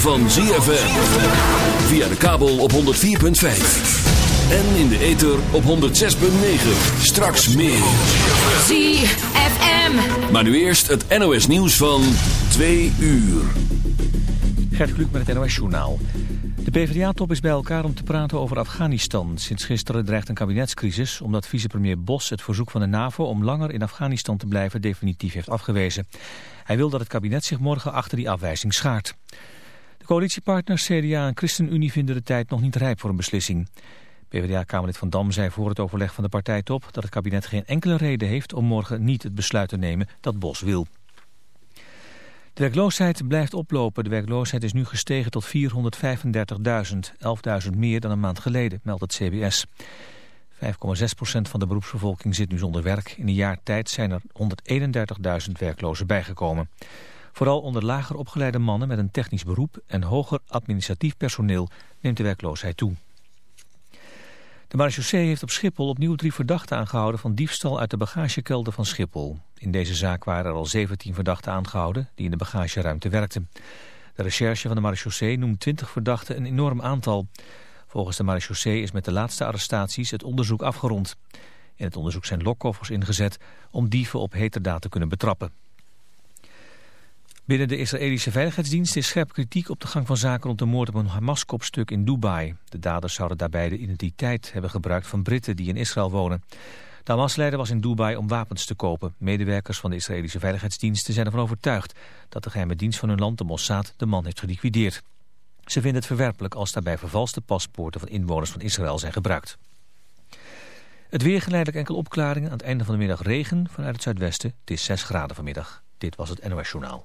van ZFM. Via de kabel op 104.5. En in de ether op 106.9. Straks meer. ZFM. Maar nu eerst het NOS nieuws van 2 uur. Gert Kluk met het NOS Journaal. De PvdA-top is bij elkaar om te praten over Afghanistan. Sinds gisteren dreigt een kabinetscrisis omdat vicepremier Bos het verzoek van de NAVO om langer in Afghanistan te blijven definitief heeft afgewezen. Hij wil dat het kabinet zich morgen achter die afwijzing schaart. Coalitiepartners CDA en ChristenUnie vinden de tijd nog niet rijp voor een beslissing. PvdA-kamerlid Van Dam zei voor het overleg van de partijtop dat het kabinet geen enkele reden heeft om morgen niet het besluit te nemen dat Bos wil. De werkloosheid blijft oplopen. De werkloosheid is nu gestegen tot 435.000, 11.000 meer dan een maand geleden, meldt het CBS. 5,6% van de beroepsbevolking zit nu zonder werk. In een jaar tijd zijn er 131.000 werklozen bijgekomen. Vooral onder lager opgeleide mannen met een technisch beroep en hoger administratief personeel neemt de werkloosheid toe. De marechaussee heeft op Schiphol opnieuw drie verdachten aangehouden van diefstal uit de bagagekelder van Schiphol. In deze zaak waren er al 17 verdachten aangehouden die in de bagageruimte werkten. De recherche van de marechaussee noemt 20 verdachten een enorm aantal. Volgens de marechaussee is met de laatste arrestaties het onderzoek afgerond. In het onderzoek zijn lokkoffers ingezet om dieven op heterdaad te kunnen betrappen. Binnen de Israëlische Veiligheidsdienst is scherp kritiek op de gang van zaken rond de moord op een Hamas-kopstuk in Dubai. De daders zouden daarbij de identiteit hebben gebruikt van Britten die in Israël wonen. De Hamas-leider was in Dubai om wapens te kopen. Medewerkers van de Israëlische Veiligheidsdiensten zijn ervan overtuigd dat de geheime dienst van hun land, de Mossad, de man heeft geliquideerd. Ze vinden het verwerpelijk als daarbij vervalste paspoorten van inwoners van Israël zijn gebruikt. Het weer geleidelijk enkel opklaringen. Aan het einde van de middag regen vanuit het zuidwesten. Het is 6 graden vanmiddag. Dit was het NOS Journaal.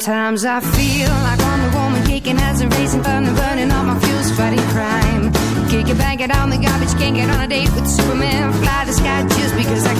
Sometimes I feel like I'm the woman kicking ass and racing thunder, burning all my fuels, fighting crime. Kick it, bang it on the garbage, can't get on a date with Superman, fly the sky just because I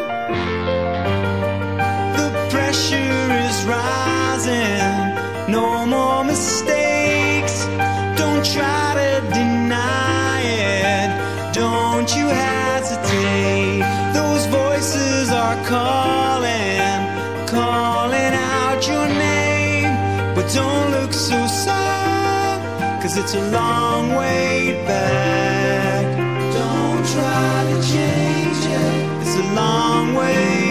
Don't look so sad, cause it's a long way back. Don't try to change it, it's a long way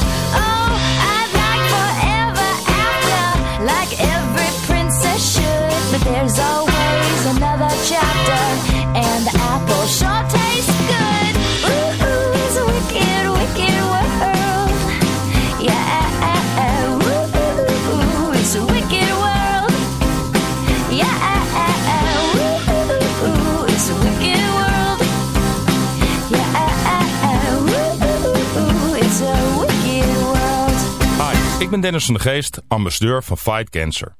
There's always another chapter, and the apple sure tastes good. Ooh, ooh, it's a wicked, wicked world. Yeah, ooh, ooh, ooh, it's a wicked world. Yeah, ooh, ooh, it's a wicked world. Yeah, ooh, it's a wicked world. Hi, ik ben Dennis van de Geest, ambassadeur van Fight Cancer.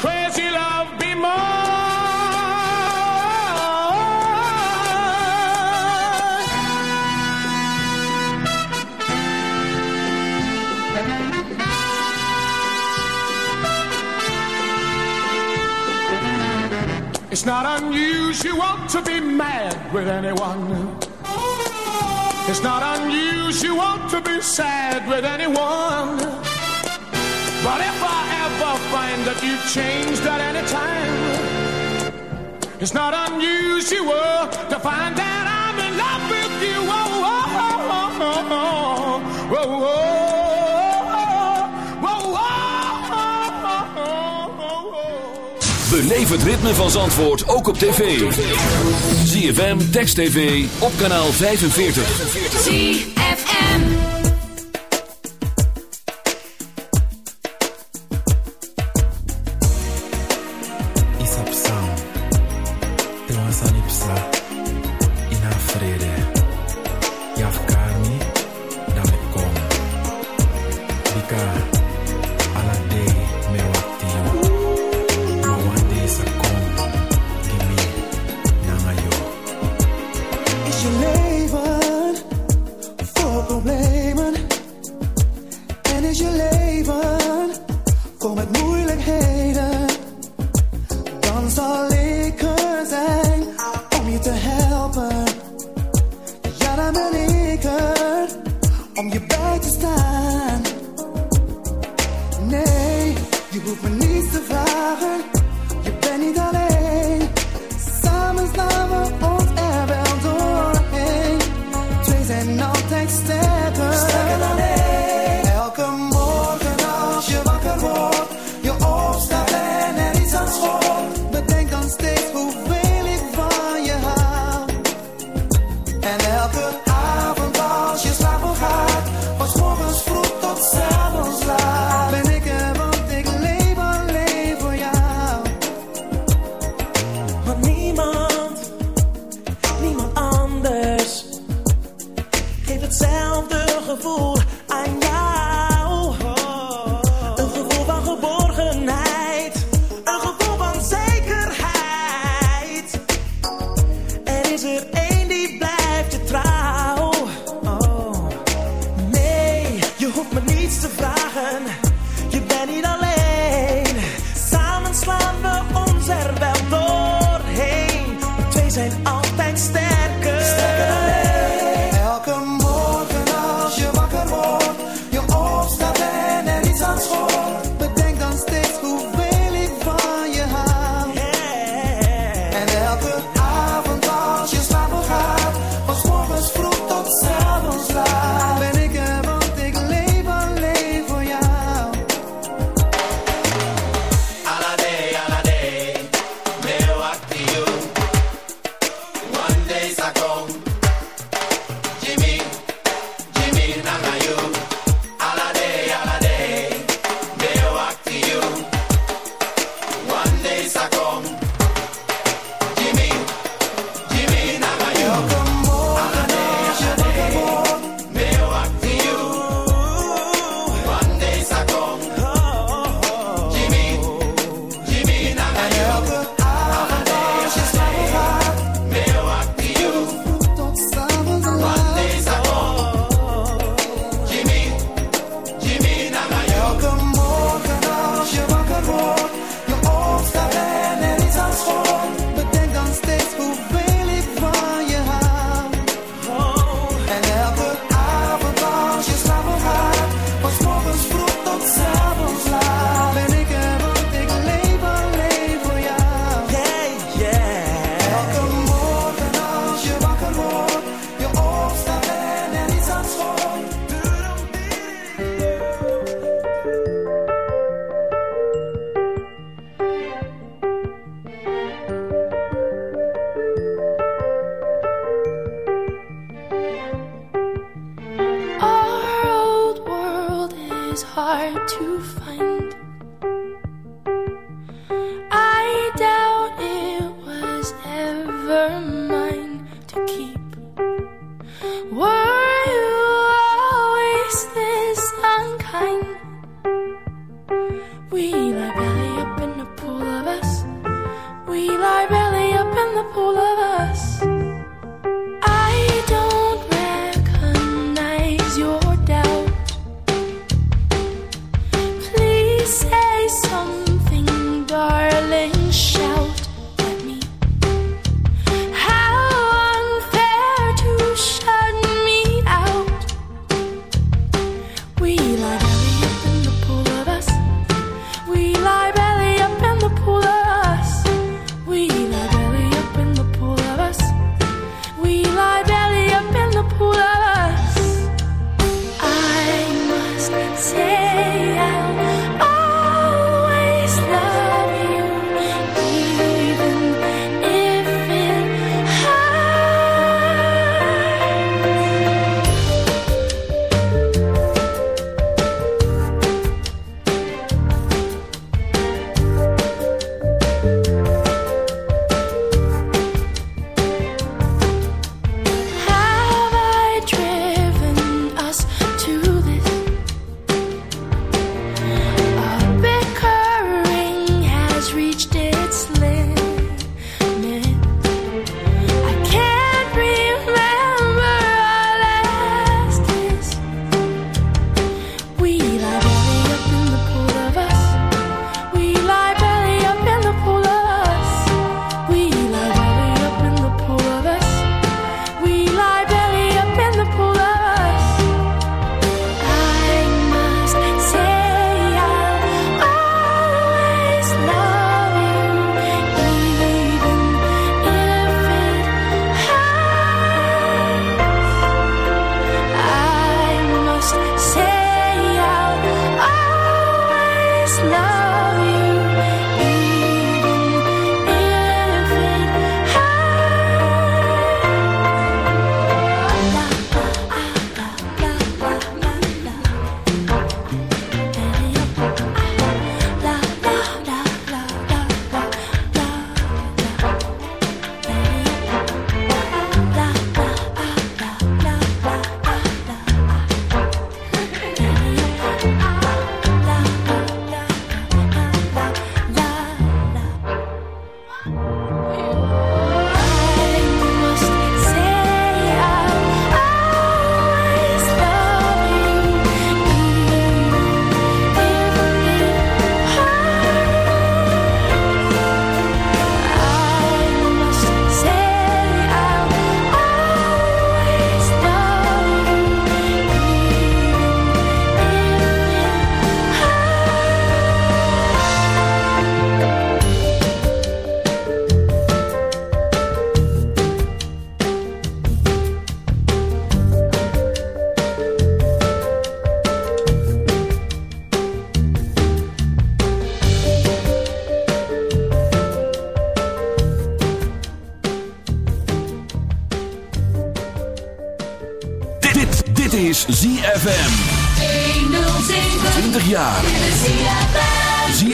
Crazy love be more? It's not unusual you want to be mad with anyone. It's not unusual you want to be sad with anyone. But if I ever find that you've changed at any time, it's not unusual to find that I'm in love with you. Whoa, whoa, whoa, whoa, whoa, Beleef het ritme van Zandvoort ook op tv. ZFM, Text TV, op kanaal 45. ça, lipsa. never mind.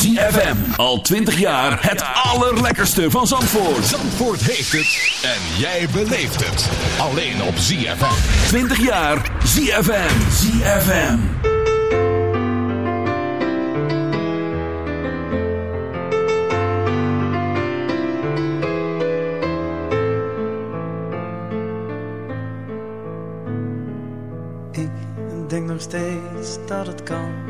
ZFM. Al 20 jaar het allerlekkerste van Zandvoort. Zandvoort heeft het. En jij beleeft het. Alleen op ZFM. 20 jaar ZFM. ZFM. Ik denk nog steeds dat het kan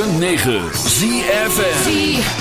106.9 ZFN